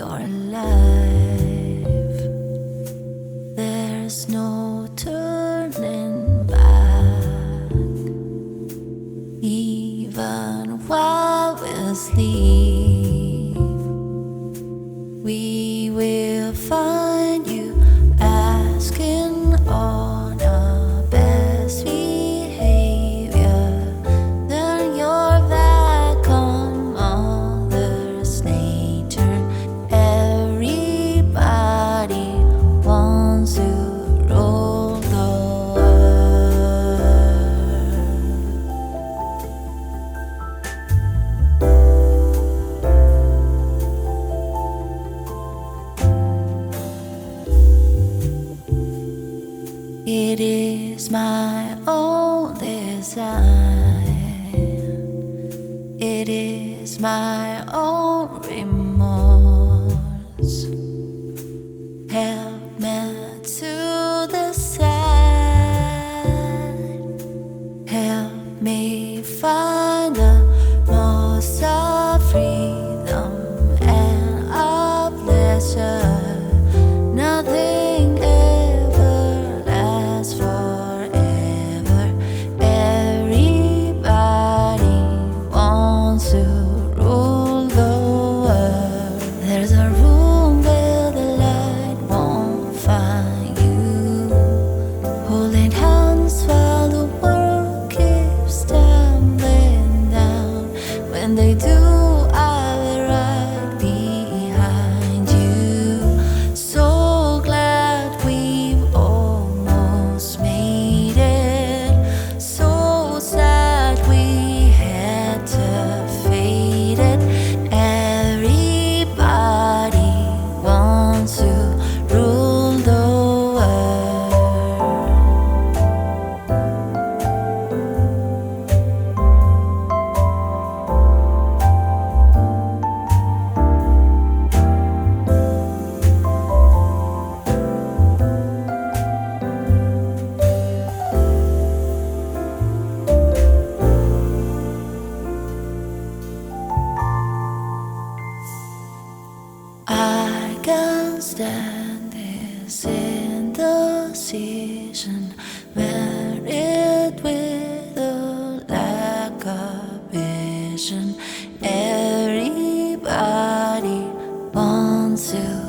you're alive. There's no turning back. Even while we sleep, we will find. my own design. It is my own. and is in the season married with a lack of vision. Everybody wants to